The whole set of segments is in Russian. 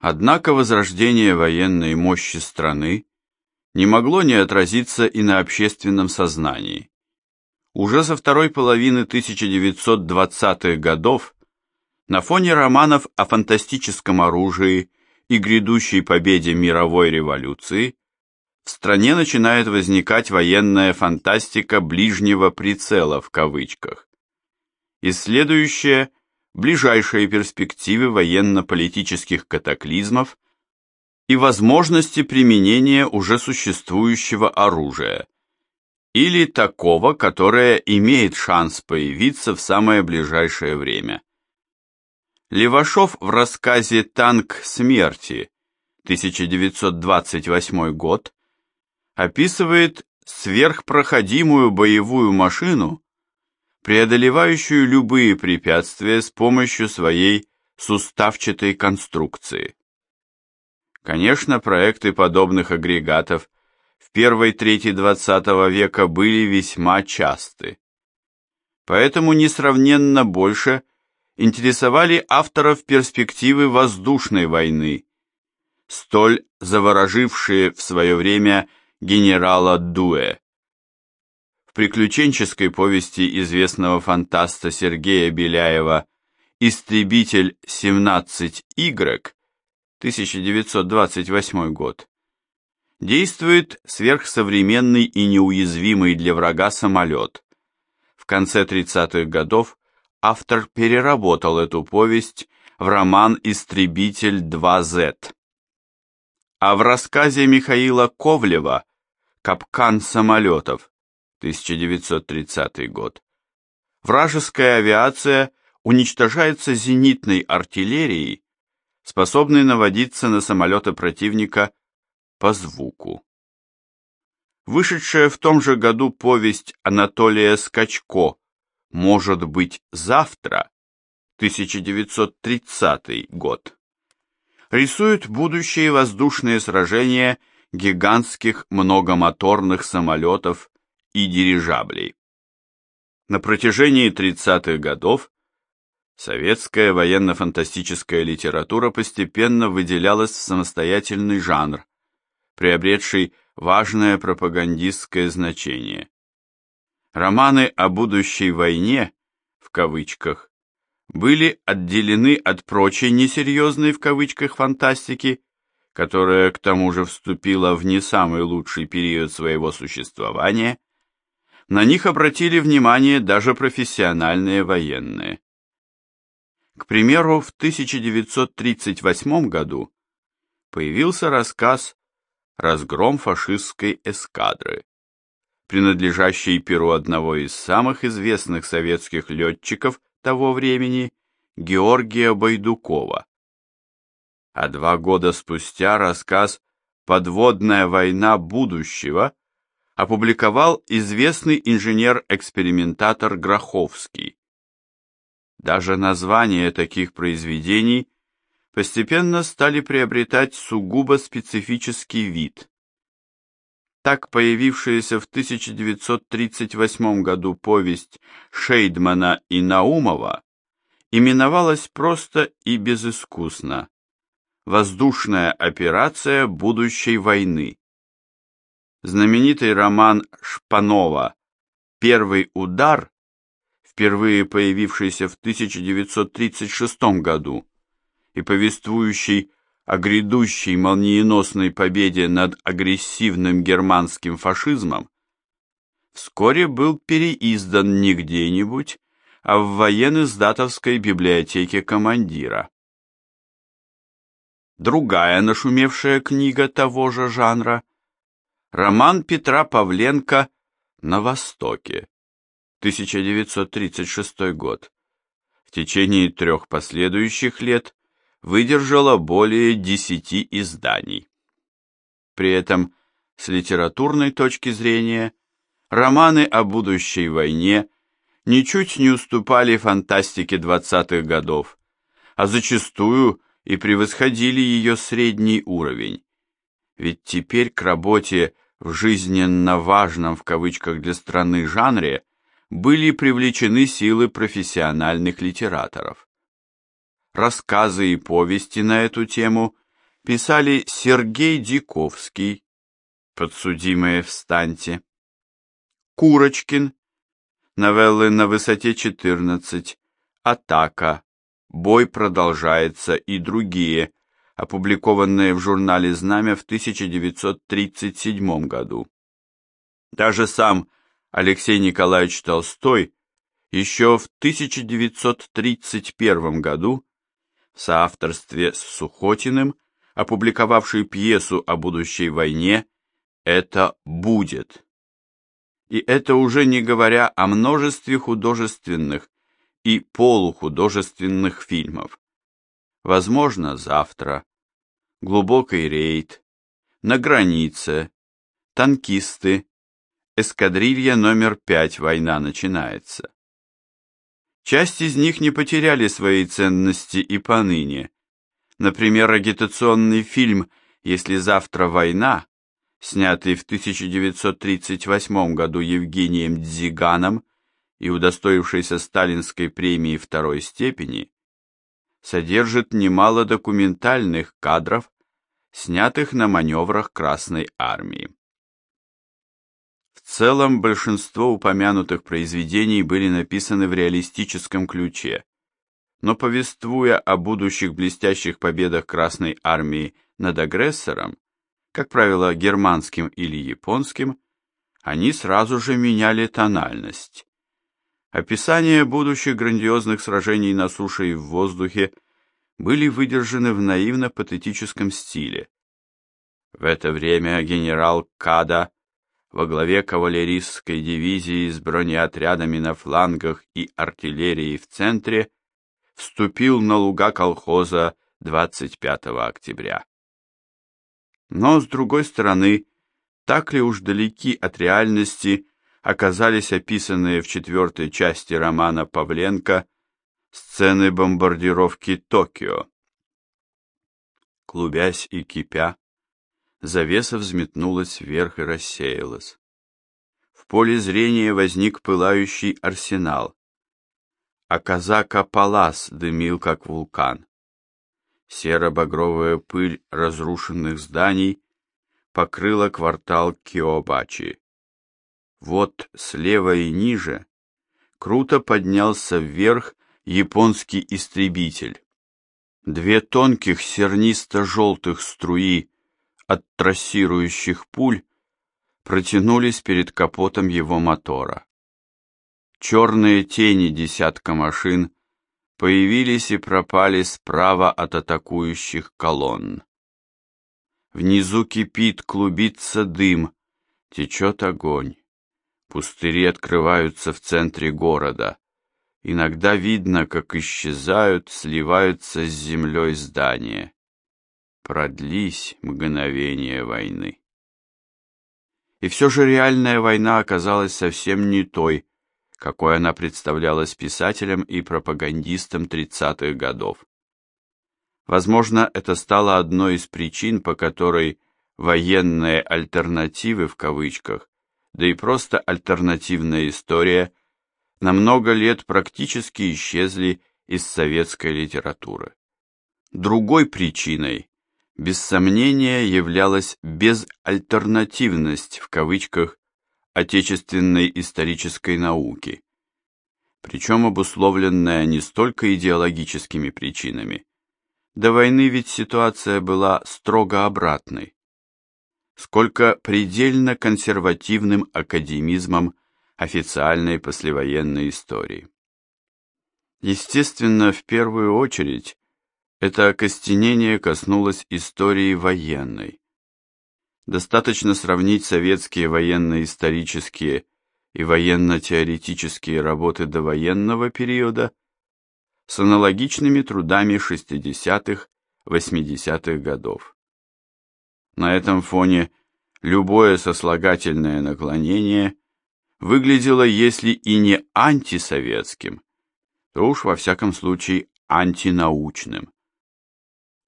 Однако возрождение военной мощи страны не могло не отразиться и на общественном сознании. Уже со второй половины 1920-х годов на фоне романов о фантастическом оружии и грядущей победе мировой революции в стране начинает возникать военная фантастика ближнего прицела в кавычках. Исследующая ближайшие перспективы военно-политических катаклизмов и возможности применения уже существующего оружия или такого, которое имеет шанс появиться в самое ближайшее время. Левашов в рассказе «Танк смерти» 1928 год описывает сверхпроходимую боевую машину, преодолевающую любые препятствия с помощью своей суставчатой конструкции. Конечно, проекты подобных агрегатов в первой трети XX века были весьма часты. Поэтому несравненно больше интересовали авторов перспективы воздушной войны, столь заворожившие в свое время генерала Дуэ. Приключенческой повести известного фантаста Сергея Беляева «Истребитель 17Y» 1928 год действует сверхсовременный и неуязвимый для врага самолет. В конце 30-х годов автор переработал эту повесть в роман «Истребитель 2Z». А в рассказе Михаила Ковлева «Капкан самолетов» 1930 год. Вражеская авиация уничтожается зенитной артиллерией, способной наводиться на самолеты противника по звуку. Вышедшая в том же году повесть Анатолия Скачко «Может быть, завтра» 1930 год рисует будущие воздушные сражения гигантских многомоторных самолетов и дирижаблей. На протяжении 30-х годов советская военно-фантастическая литература постепенно выделялась в самостоятельный жанр, приобретший важное пропагандистское значение. Романы о будущей войне, в кавычках, были отделены от прочей несерьезной в кавычках фантастики, которая к тому же вступила в не самый лучший период своего существования, на них обратили внимание даже профессиональные военные. К примеру, в 1938 году появился рассказ «Разгром фашистской эскадры», принадлежащий перу одного из самых известных советских летчиков того времени Георгия Байдукова. А два года спустя рассказ «Подводная война будущего» опубликовал известный инженер-экспериментатор Гроховский. Даже названия таких произведений постепенно стали приобретать сугубо специфический вид. Так появившаяся в 1938 году повесть Шейдмана и Наумова именовалась просто и безыскусно «Воздушная операция будущей войны». Знаменитый роман Шпанова «Первый удар», впервые появившийся в 1936 году и повествующий о грядущей молниеносной победе над агрессивным германским фашизмом, вскоре был переиздан не где-нибудь, а в военно-издатовской библиотеке командира. Другая нашумевшая книга того же жанра – роман Петра Павленко «На Востоке», 1936 год. В течение трех последующих лет выдержала более десяти изданий. При этом, с литературной точки зрения, романы о будущей войне ничуть не уступали фантастике 20-х годов, а зачастую и превосходили ее средний уровень. Ведь теперь к работе в жизненно важном в кавычках для страны жанре были привлечены силы профессиональных литераторов. Рассказы и повести на эту тему писали Сергей Диковский, подсудимые встаньте, Курочкин, новеллы на высоте 14, Атака, Бой продолжается и другие, опубликованные в журнале «Знамя» в 1937 году. Даже сам Алексей Николаевич Толстой еще в 1931 году в соавторстве с Сухотиным, опубликовавший пьесу о будущей войне «Это будет». И это уже не говоря о множестве художественных и полухудожественных фильмов. Возможно, завтра. Глубокий рейд. На границе. Танкисты. Эскадрилья номер пять. Война начинается. Часть из них не потеряли своей ценности и поныне. Например, агитационный фильм «Если завтра война», снятый в 1938 году Евгением Дзиганом и удостоившийся сталинской премии второй степени, содержит немало документальных кадров, снятых на маневрах Красной Армии. В целом, большинство упомянутых произведений были написаны в реалистическом ключе, но повествуя о будущих блестящих победах Красной Армии над агрессором, как правило, германским или японским, они сразу же меняли тональность. Описания будущих грандиозных сражений на суше и в воздухе были выдержаны в наивно-патетическом стиле. В это время генерал Када во главе кавалерийской дивизии с бронеотрядами на флангах и артиллерией в центре вступил на луга колхоза 25 октября. Но, с другой стороны, так ли уж далеки от реальности оказались описанные в четвертой части романа Павленко сцены бомбардировки Токио. Клубясь и кипя, завеса взметнулась вверх и рассеялась. В поле зрения возник пылающий арсенал, а казака Палас дымил, как вулкан. Серо-багровая пыль разрушенных зданий покрыла квартал Киобачи. Вот слева и ниже круто поднялся вверх японский истребитель. Две тонких сернисто-желтых струи от трассирующих пуль протянулись перед капотом его мотора. Черные тени десятка машин появились и пропали справа от атакующих колонн. Внизу кипит, клубится дым, течет огонь. Пустыри открываются в центре города. Иногда видно, как исчезают, сливаются с землей здания. Продлись мгновения войны. И все же реальная война оказалась совсем не той, какой она представлялась писателям и пропагандистам 30-х годов. Возможно, это стало одной из причин, по которой военные альтернативы в кавычках да и просто альтернативная история, на много лет практически исчезли из советской литературы. Другой причиной, без сомнения, являлась безальтернативность в кавычках отечественной исторической науки, причем обусловленная не столько идеологическими причинами. До войны ведь ситуация была строго обратной сколько предельно консервативным академизмом официальной послевоенной истории. Естественно, в первую очередь, это окостенение коснулось истории военной. Достаточно сравнить советские военно-исторические и военно-теоретические работы довоенного периода с аналогичными трудами 60-х, 80-х годов. На этом фоне любое сослагательное наклонение выглядело, если и не антисоветским, то уж во всяком случае антинаучным.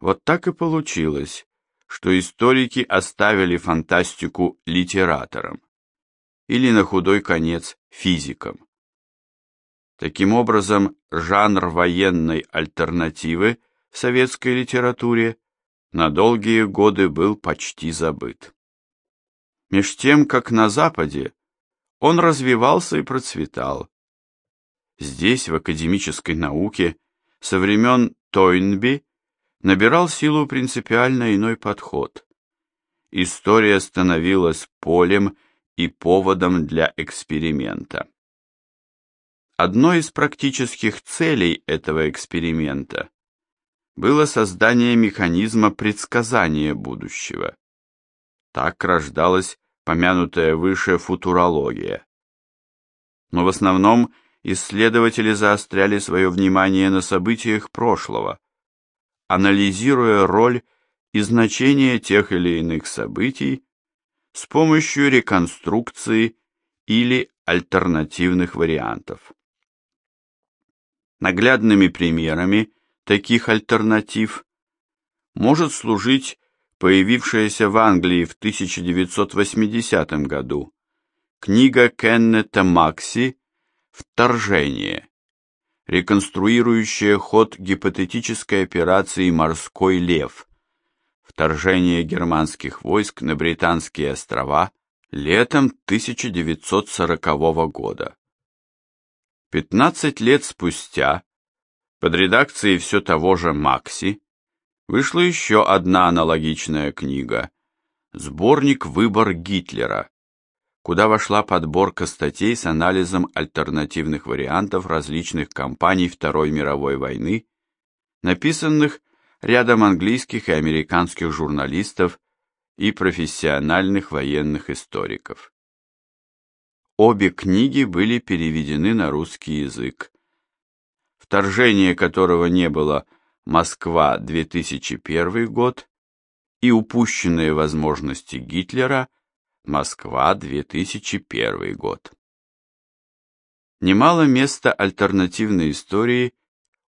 Вот так и получилось, что историки оставили фантастику литераторам или на худой конец физикам. Таким образом, жанр военной альтернативы в советской литературе на долгие годы был почти забыт. Меж тем, как на Западе, он развивался и процветал. Здесь, в академической науке, со времен Тойнби набирал силу принципиально иной подход. История становилась полем и поводом для эксперимента. Одной из практических целей этого эксперимента было создание механизма предсказания будущего. Так рождалась помянутая выше футурология. Но в основном исследователи заостряли свое внимание на событиях прошлого, анализируя роль и значение тех или иных событий с помощью реконструкции или альтернативных вариантов. Наглядными примерами таких альтернатив может служить появившаяся в Англии в 1980 году книга Кеннета Макси «Вторжение», реконструирующая ход гипотетической операции «Морской лев», вторжение германских войск на Британские острова летом 1940 года. 15 лет спустя, под редакцией все того же Макси, вышла еще одна аналогичная книга «Сборник «Выбор Гитлера», куда вошла подборка статей с анализом альтернативных вариантов различных кампаний Второй мировой войны, написанных рядом английских и американских журналистов и профессиональных военных историков. Обе книги были переведены на русский язык. Вторжение которого не было «Москва, 2001 год» и «Упущенные возможности Гитлера. Москва, 2001 год». Немало места альтернативной истории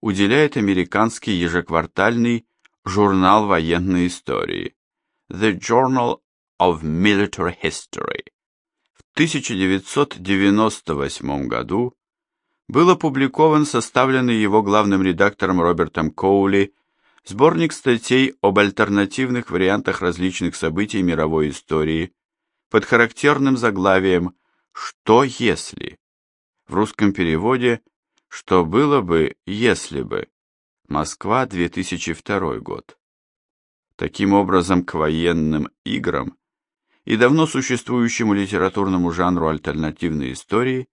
уделяет американский ежеквартальный журнал военной истории The Journal of Military History 1998 году был опубликован составленный его главным редактором Робертом Коули сборник статей об альтернативных вариантах различных событий мировой истории под характерным заглавием «Что если?». В русском переводе «Что было бы, если бы?» Москва, 2002 год. Таким образом, к военным играм и давно существующему литературному жанру альтернативной истории,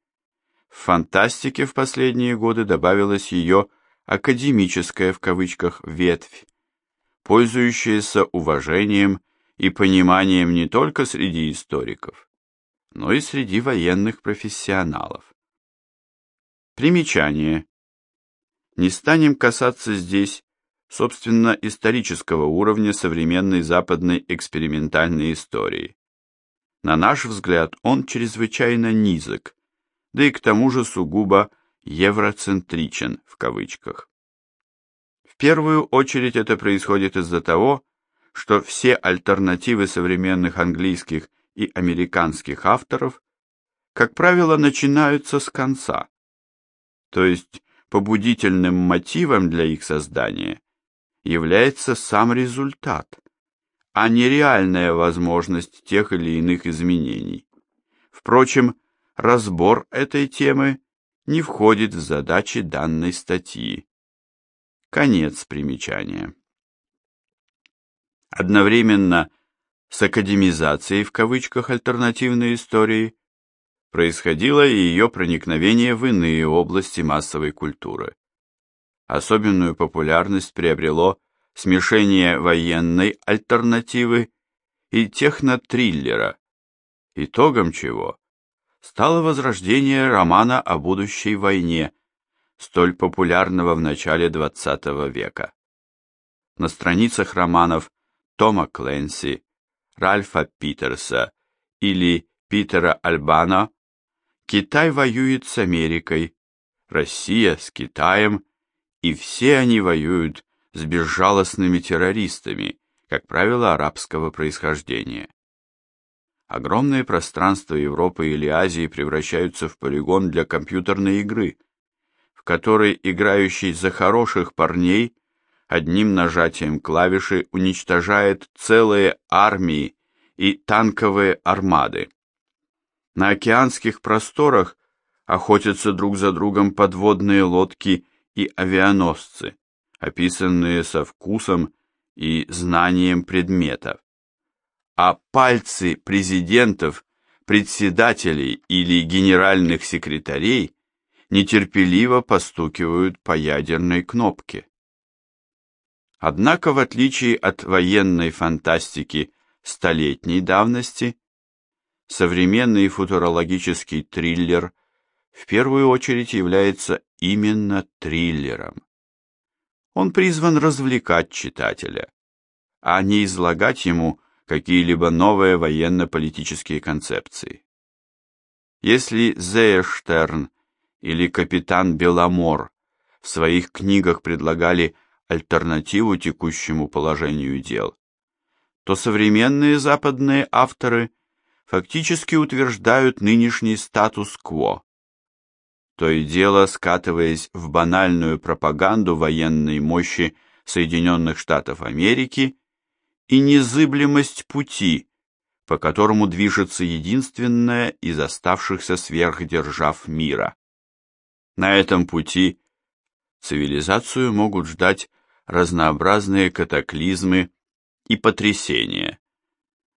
в фантастике в последние годы добавилась ее «академическая» в кавычках ветвь, пользующаяся уважением и пониманием не только среди историков, но и среди военных профессионалов. Примечание. Не станем касаться здесь собственно, исторического уровня современной западной экспериментальной истории. На наш взгляд, он чрезвычайно низок, да и к тому же сугубо «евроцентричен» в кавычках. В первую очередь это происходит из-за того, что все альтернативы современных английских и американских авторов, как правило, начинаются с конца, то есть побудительным мотивом для их создания является сам результат, а не реальная возможность тех или иных изменений. Впрочем, разбор этой темы не входит в задачи данной статьи. Конец примечания. Одновременно с академизацией в кавычках альтернативной истории происходило и ее проникновение в иные области массовой культуры. Особенную популярность приобрело смешение военной альтернативы и технотриллера, итогом чего стало возрождение романа о будущей войне, столь популярного в начале XX века. На страницах романов Тома Кленси, Ральфа Питерса или Питера Альбана Китай воюет с Америкой, Россия с Китаем и все они воюют с безжалостными террористами, как правило, арабского происхождения. Огромные пространства Европы или Азии превращаются в полигон для компьютерной игры, в которой играющий за хороших парней одним нажатием клавиши уничтожает целые армии и танковые армады. На океанских просторах охотятся друг за другом подводные лодки и авианосцы, описанные со вкусом и знанием предметов. А пальцы президентов, председателей или генеральных секретарей нетерпеливо постукивают по ядерной кнопке. Однако, в отличие от военной фантастики столетней давности, современный футурологический триллер в первую очередь является именно триллером. Он призван развлекать читателя, а не излагать ему какие-либо новые военно-политические концепции. Если Зейштерн или капитан Беломор в своих книгах предлагали альтернативу текущему положению дел, то современные западные авторы фактически утверждают нынешний статус-кво, то и дело скатываясь в банальную пропаганду военной мощи Соединенных Штатов Америки и незыблемость пути, по которому движется единственная из оставшихся сверхдержав мира. На этом пути цивилизацию могут ждать разнообразные катаклизмы и потрясения.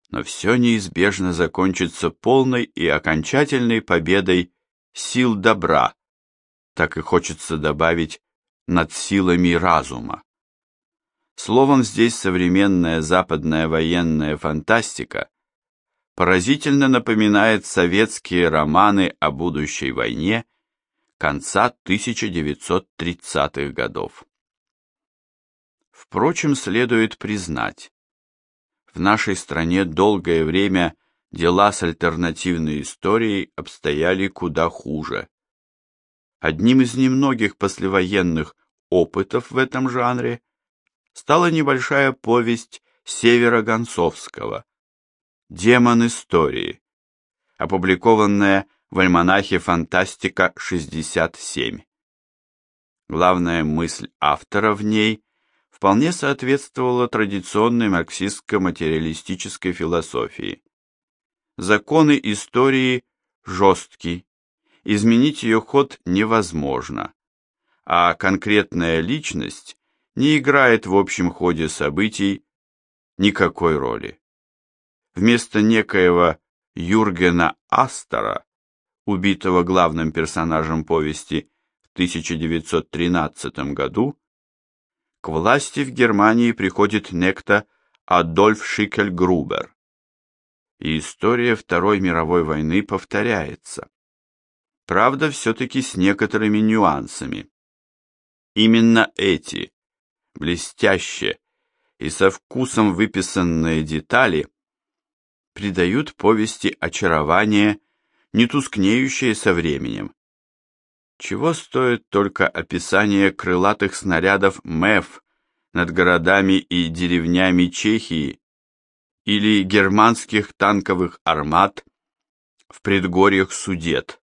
Но все неизбежно закончится полной и окончательной победой сил добра, так и хочется добавить над силами разума. Словом, здесь современная западная военная фантастика поразительно напоминает советские романы о будущей войне конца 1930-х годов. Впрочем, следует признать, в нашей стране долгое время дела с альтернативной историей обстояли куда хуже. Одним из немногих послевоенных опытов в этом жанре стала небольшая повесть Севера Гонцовского «Демон истории», опубликованная в альманахе «Фантастика 67». Главная мысль автора в ней вполне соответствовала традиционной марксистско-материалистической философии. Законы истории жесткие, изменить ее ход невозможно, а конкретная личность не играет в общем ходе событий никакой роли. Вместо некоего Юргена Астера убитого главным персонажем повести в 1913 году, к власти в Германии приходит некто Адольф Шикель-Грубер. И история Второй мировой войны повторяется. Правда, все-таки с некоторыми нюансами. Именно эти, блестящие и со вкусом выписанные детали, придают повести очарование не тускнеющее со временем. Чего стоит только описание крылатых снарядов МЭФ над городами и деревнями Чехии или германских танковых армат в предгорьях Судет.